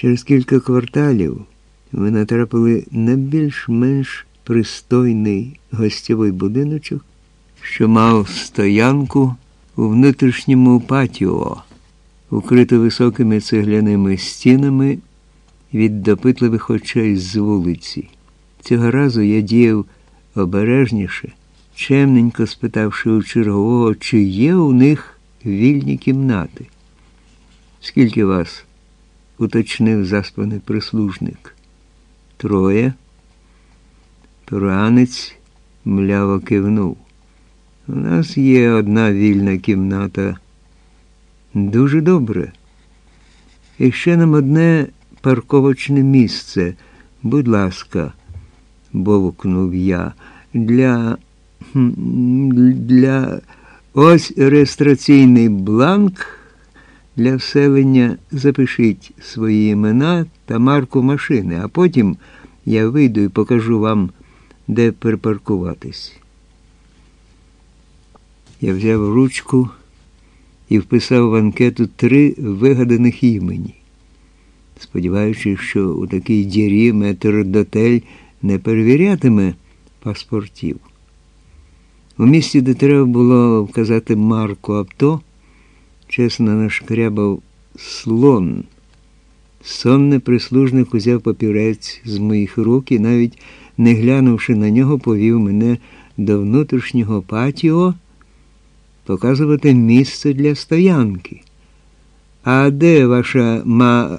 Через кілька кварталів ми натрапили на більш-менш пристойний гостєвий будиночок, що мав стоянку у внутрішньому патіо, укриту високими цегляними стінами від допитливих очей з вулиці. Цього разу я діяв обережніше, чемненько спитавши у чергового, чи є у них вільні кімнати. Скільки вас? Уточнив заспаний прислужник. Троє. Туранець мляво кивнув. У нас є одна вільна кімната. Дуже добре. І ще нам одне парковочне місце. Будь ласка, бовкнув я. Для. Для. Ось реєстраційний бланк. Для вселення запишіть свої імена та марку машини, а потім я вийду і покажу вам, де припаркуватись. Я взяв ручку і вписав в анкету три вигаданих імені, сподіваючись, що у такій дірі метрдотель не перевірятиме паспортів. У місті, де треба було вказати марку авто, чесно нашкрябав слон. Сонний прислужник узяв папірець з моїх рук і, навіть не глянувши на нього, повів мене до внутрішнього патіо показувати місце для стоянки. А де ваша ма?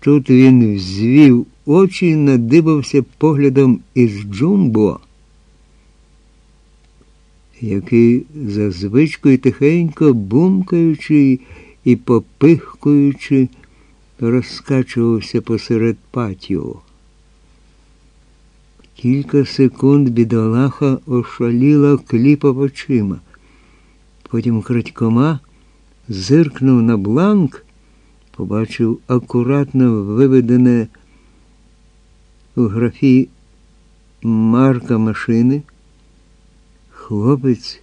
Тут він взвів очі і надибався поглядом із джумбо який за звичкою тихенько, бумкаючи і попихкуючи, розкачувався посеред патіо. Кілька секунд бідолаха ошаліла кліпав очима. Потім крадькома зиркнув на бланк, побачив акуратно виведене у графі марка машини. Хлопець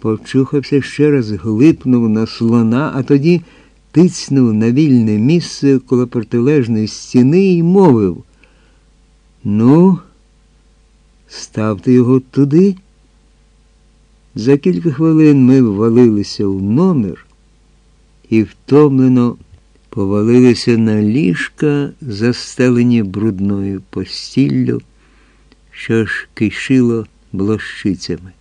почухався ще раз, глипнув на слона, а тоді тицнув на вільне місце коло протилежної стіни і мовив. Ну, ставте його туди. За кілька хвилин ми ввалилися в номер і втомлено повалилися на ліжка, застелені брудною постіллю, що ж кишило блощицями.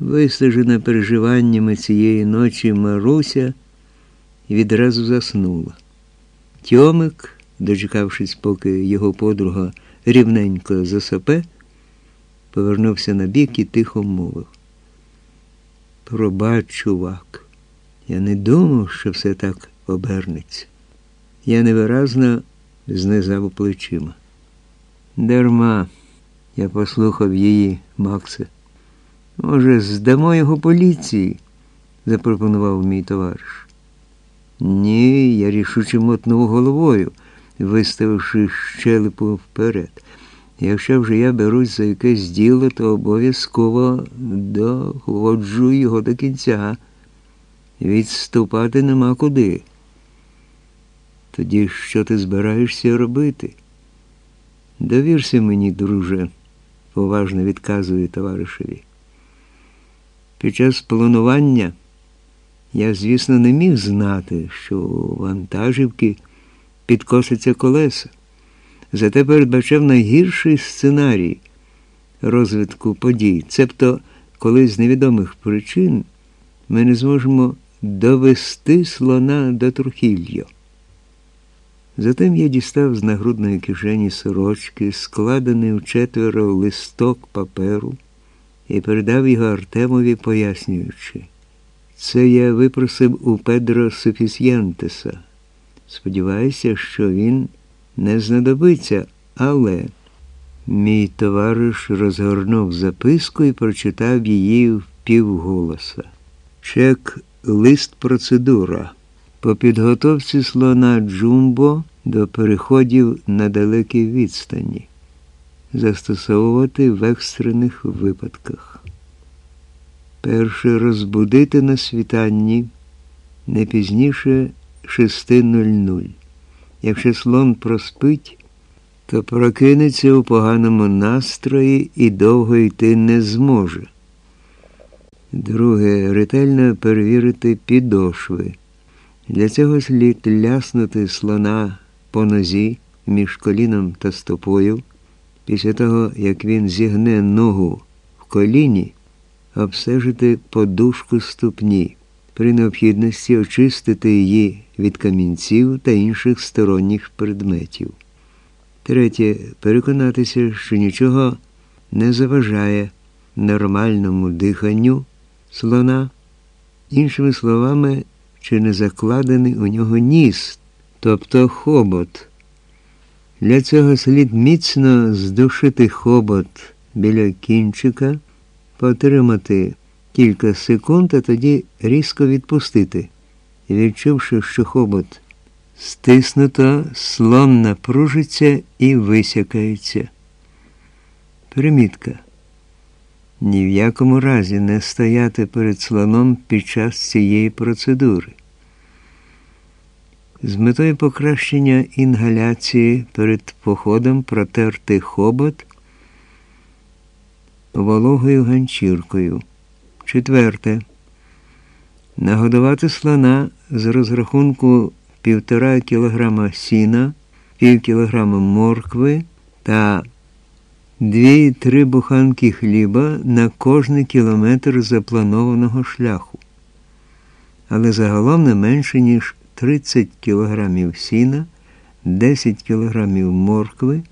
Вистежена переживаннями цієї ночі Маруся відразу заснула. Тьомик, дочекавшись, поки його подруга рівненько засопе, повернувся на бік і тихо мовив. Пробач, чувак, я не думав, що все так обернеться. Я невиразно знизав плечима. Дарма, я послухав її, Максе. Може, здамо його поліції? запропонував мій товариш. Ні, я рішуче мотнув головою, виставивши щелепу вперед. Якщо вже я берусь за якесь діло, то обов'язково доходжу його до кінця. Відступати нема куди. Тоді що ти збираєшся робити? Довірся мені, друже, поважно відказує товаришеві. Під час планування я, звісно, не міг знати, що у вантажівки підкоситься колеса. Зате передбачав найгірший сценарій розвитку подій. Цебто, коли з невідомих причин ми не зможемо довести слона до Трухілля. Затим я дістав з нагрудної кишені сорочки, складений у четверо листок паперу і передав його Артемові, пояснюючи. Це я випросив у Педро Софісьянтеса. Сподіваюся, що він не знадобиться, але мій товариш розгорнув записку і прочитав її в півголоса. Чек лист процедура. По підготовці слона Джумбо до переходів на далекій відстані застосовувати в екстрених випадках. Перше розбудити на світанні не пізніше 6.00. Якщо слон проспить, то прокинеться у поганому настрої і довго йти не зможе. Друге, ретельно перевірити підошви. Для цього слід ляснути слона по нозі між коліном та стопою. Після того, як він зігне ногу в коліні, обстежити подушку ступні, при необхідності очистити її від камінців та інших сторонніх предметів. Третє, переконатися, що нічого не заважає нормальному диханню слона, іншими словами, чи не закладений у нього ніс, тобто хобот. Для цього слід міцно здушити хобот біля кінчика, потримати кілька секунд, а тоді різко відпустити. Відчувши, що хобот стиснуто, слон напружиться і висякається. Примітка. Ні в якому разі не стояти перед слоном під час цієї процедури. З метою покращення інгаляції перед походом протерти хобот вологою ганчіркою. Четверте. Нагодувати слона з розрахунку півтора кілограма сіна, пів кілограма моркви та дві-три буханки хліба на кожний кілометр запланованого шляху. Але загалом не менше, ніж 30 кілограмів сіна, 10 кілограмів моркви,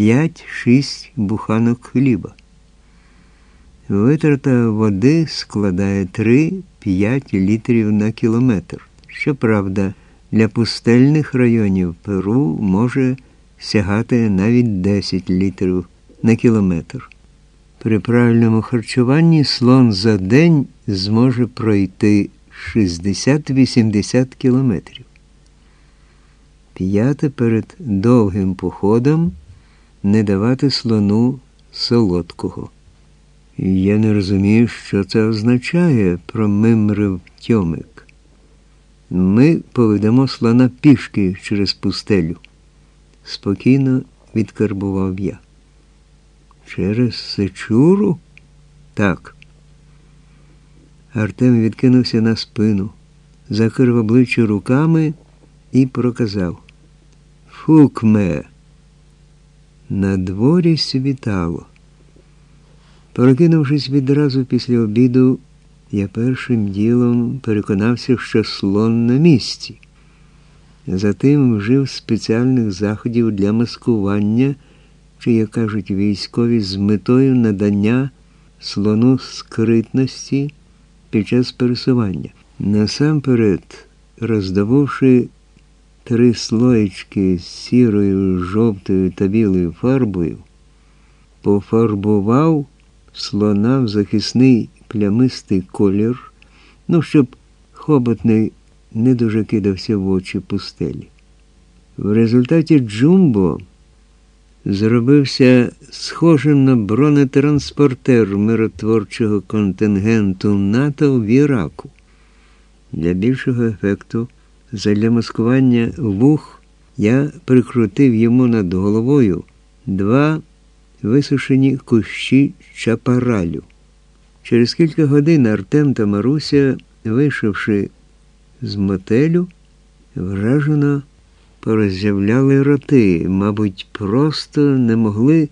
5-6 буханок хліба. Витрата води складає 3-5 літрів на кілометр. Щоправда, для пустельних районів Перу може сягати навіть 10 літрів на кілометр. При правильному харчуванні слон за день зможе пройти 60-80 кілометрів. П'яте перед довгим походом не давати слону солодкого. Я не розумію, що це означає, промимрив Тьомик. Ми поведемо слона пішки через пустелю, спокійно відкарбував я. Через Сечуру? Так. Артем відкинувся на спину, закрив обличчя руками і проказав Фукме. На дворі світало. Прокинувшись відразу після обіду, я першим ділом переконався, що слон на місці. Затим вжив спеціальних заходів для маскування, чи, як кажуть військові, з метою надання слону скритності під час пересування. Насамперед, роздававши три слоєчки з сірою, жовтою та білою фарбою, пофарбував слона в захисний плямистий колір, ну, щоб хоботний не дуже кидався в очі пустелі. В результаті Джумбо зробився схожим на бронетранспортер миротворчого контингенту НАТО в Іраку. Для більшого ефекту, задля маскування вух, я прикрутив йому над головою два висушені кущі чапаралю. Через кілька годин Артем та Маруся, вийшовши з мотелю, вражено пороззявляли роти, мабуть, просто не могли